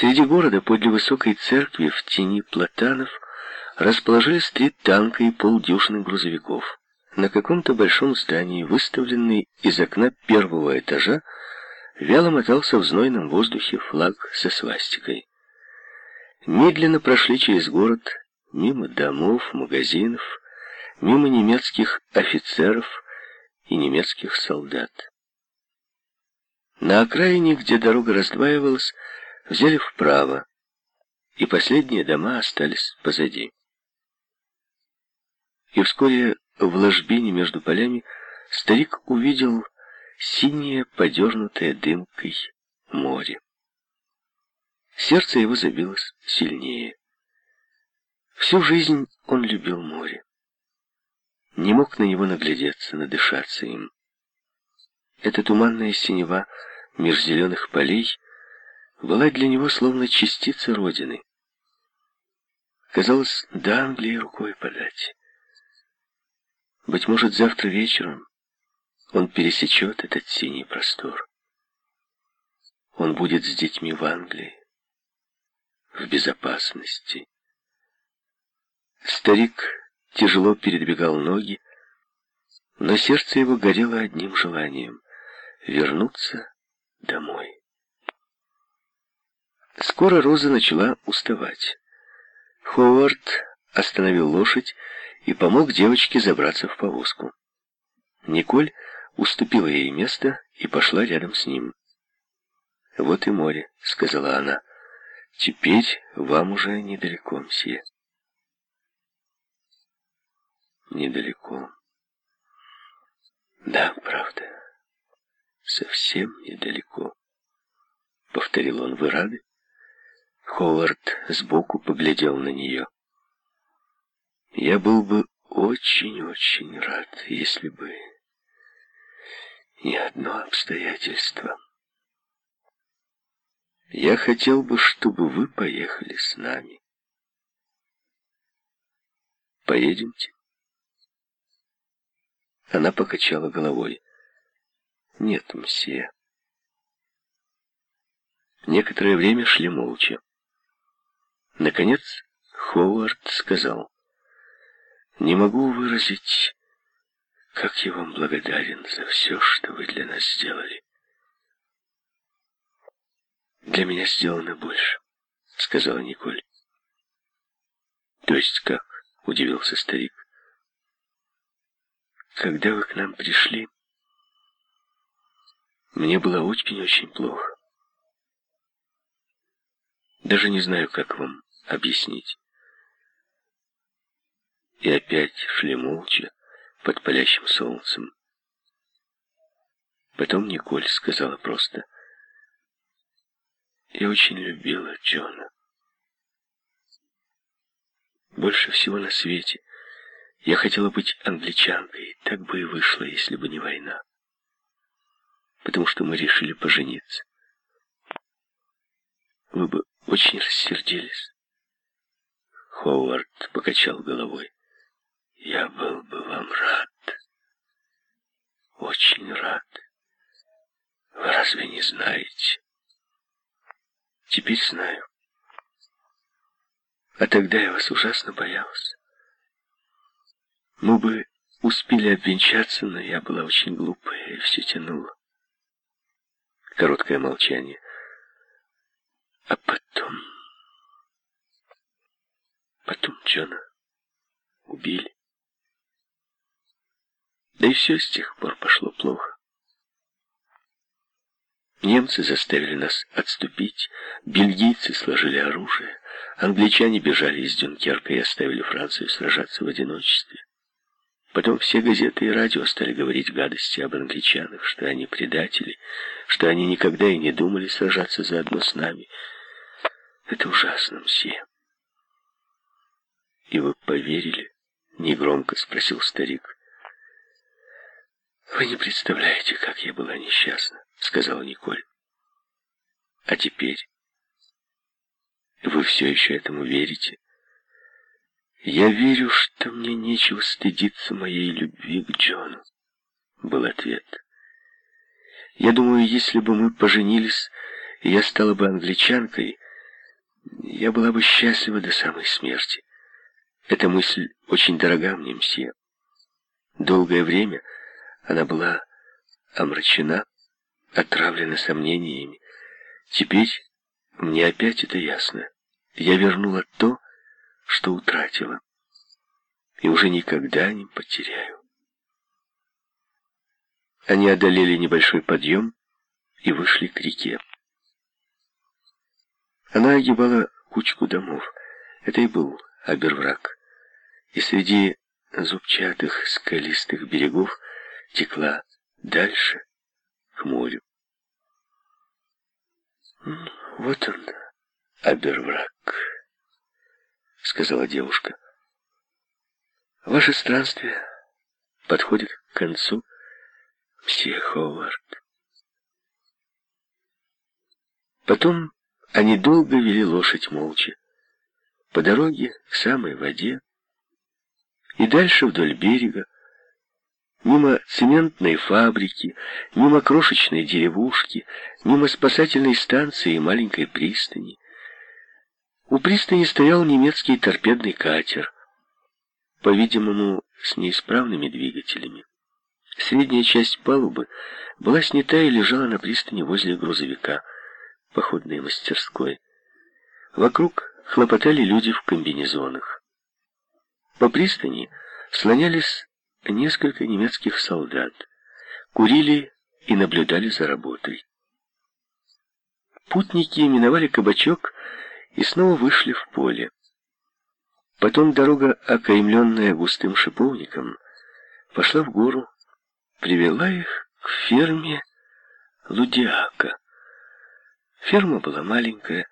Среди города, подле высокой церкви, в тени платанов, расположились три танка и полдюжины грузовиков. На каком-то большом здании, выставленный из окна первого этажа, вяло мотался в знойном воздухе флаг со свастикой. Медленно прошли через город, мимо домов, магазинов, мимо немецких офицеров и немецких солдат. На окраине, где дорога раздваивалась, взяли вправо, и последние дома остались позади. И вскоре в ложбине между полями старик увидел синее, подернутое дымкой море. Сердце его забилось сильнее. Всю жизнь он любил море. Не мог на него наглядеться, надышаться им. Эта туманная синева меж зеленых полей была для него словно частица родины. Казалось, до Англии рукой подать. Быть может, завтра вечером он пересечет этот синий простор. Он будет с детьми в Англии, в безопасности. Старик тяжело передвигал ноги, но сердце его горело одним желанием — вернуться домой. Скоро Роза начала уставать. Ховард остановил лошадь и помог девочке забраться в повозку. Николь уступила ей место и пошла рядом с ним. «Вот и море», — сказала она. «Теперь вам уже недалеко, мсье». «Недалеко». «Да, правда, совсем недалеко», — повторил он. «Вы рады?» Ховард сбоку поглядел на нее. «Я был бы очень-очень рад, если бы не одно обстоятельство. Я хотел бы, чтобы вы поехали с нами. Поедемте?» Она покачала головой. «Нет, мсье». Некоторое время шли молча. Наконец Ховард сказал, «Не могу выразить, как я вам благодарен за все, что вы для нас сделали». «Для меня сделано больше», — сказала Николь. «То есть как?» — удивился старик. «Когда вы к нам пришли, мне было очень-очень плохо. Даже не знаю, как вам объяснить. И опять шли молча под палящим солнцем. Потом Николь сказала просто, «Я очень любила Джона. Больше всего на свете я хотела быть англичанкой, так бы и вышло, если бы не война. Потому что мы решили пожениться. Вы бы очень рассердились. Ховард покачал головой. «Я был бы вам рад. Очень рад. Вы разве не знаете?» «Теперь знаю. А тогда я вас ужасно боялся. Мы бы успели обвенчаться, но я была очень глупая и все тянула. Короткое молчание. А потом... Потом Джона убили. Да и все с тех пор пошло плохо. Немцы заставили нас отступить, бельгийцы сложили оружие, англичане бежали из Дюнкерка и оставили Францию сражаться в одиночестве. Потом все газеты и радио стали говорить гадости об англичанах, что они предатели, что они никогда и не думали сражаться заодно с нами. Это ужасно, мсье. «И вы поверили?» — негромко спросил старик. «Вы не представляете, как я была несчастна», — сказала Николь. «А теперь вы все еще этому верите?» «Я верю, что мне нечего стыдиться моей любви к Джону», — был ответ. «Я думаю, если бы мы поженились, я стала бы англичанкой, Я была бы счастлива до самой смерти. Эта мысль очень дорога мне, мсье. Долгое время она была омрачена, отравлена сомнениями. Теперь мне опять это ясно. Я вернула то, что утратила, и уже никогда не потеряю. Они одолели небольшой подъем и вышли к реке. Она огибала кучку домов. Это и был Абервраг. И среди зубчатых скалистых берегов текла дальше, к морю. «Вот он, Абервраг», — сказала девушка. «Ваше странствие подходит к концу, мсье Ховард». Потом они долго вели лошадь молча. По дороге к самой воде и дальше вдоль берега, мимо цементной фабрики, мимо крошечной деревушки, мимо спасательной станции и маленькой пристани. У пристани стоял немецкий торпедный катер, по-видимому, с неисправными двигателями. Средняя часть палубы была снята и лежала на пристани возле грузовика, походной мастерской. Вокруг хлопотали люди в комбинезонах. По пристани слонялись несколько немецких солдат, курили и наблюдали за работой. Путники миновали кабачок и снова вышли в поле. Потом дорога, окаймленная густым шиповником, пошла в гору, привела их к ферме Лудиака. Ферма была маленькая.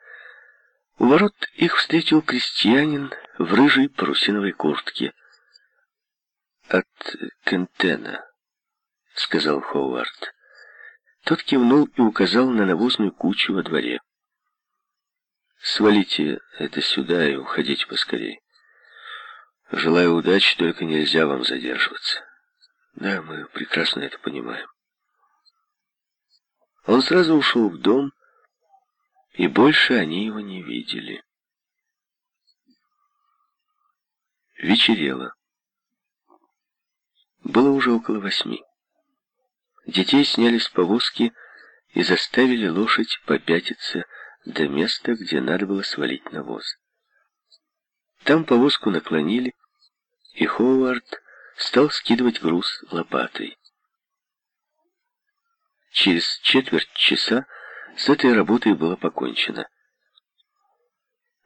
У ворот их встретил крестьянин в рыжей парусиновой куртке. «От Кентена», — сказал Ховард. Тот кивнул и указал на навозную кучу во дворе. «Свалите это сюда и уходите поскорее. Желаю удачи, только нельзя вам задерживаться. Да, мы прекрасно это понимаем». Он сразу ушел в дом, и больше они его не видели. Вечерело. Было уже около восьми. Детей сняли с повозки и заставили лошадь попятиться до места, где надо было свалить навоз. Там повозку наклонили, и Ховард стал скидывать груз лопатой. Через четверть часа с этой работой было покончено.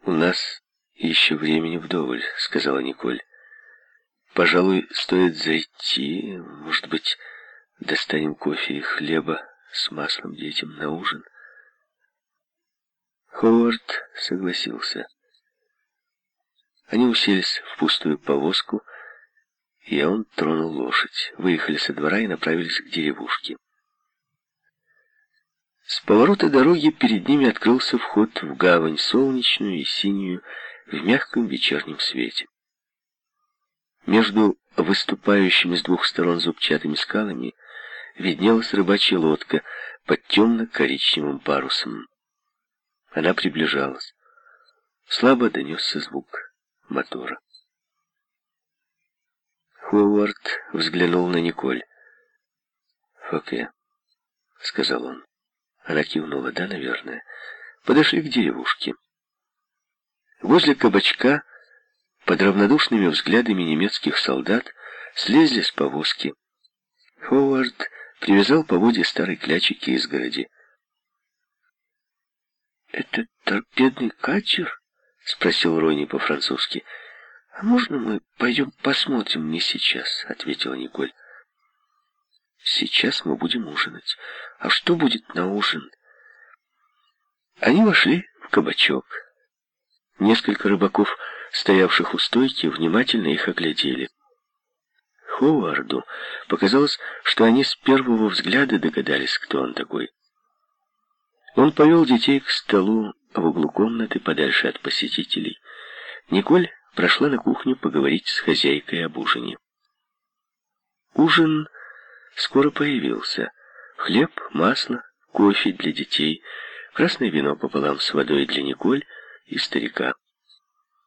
«У нас еще времени вдоволь», — сказала Николь. «Пожалуй, стоит зайти, может быть, достанем кофе и хлеба с маслом детям на ужин». Ховард согласился. Они уселись в пустую повозку, и он тронул лошадь. Выехали со двора и направились к деревушке. С поворота дороги перед ними открылся вход в гавань, солнечную и синюю, в мягком вечернем свете. Между выступающими с двух сторон зубчатыми скалами виднелась рыбачья лодка под темно-коричневым парусом. Она приближалась. Слабо донесся звук мотора. Ховард взглянул на Николь. «Фоке», — сказал он. Она кивнула, да, наверное. Подошли к деревушке. Возле кабачка, под равнодушными взглядами немецких солдат, слезли с повозки. Ховард привязал по воде старой клячики изгороди. «Это торпедный катер?» — спросил Рони по-французски. «А можно мы пойдем посмотрим не сейчас?» — ответила Николь. Сейчас мы будем ужинать. А что будет на ужин? Они вошли в кабачок. Несколько рыбаков, стоявших у стойки, внимательно их оглядели. Ховарду показалось, что они с первого взгляда догадались, кто он такой. Он повел детей к столу в углу комнаты, подальше от посетителей. Николь прошла на кухню поговорить с хозяйкой об ужине. Ужин скоро появился. Хлеб, масло, кофе для детей, красное вино пополам с водой для Николь и старика.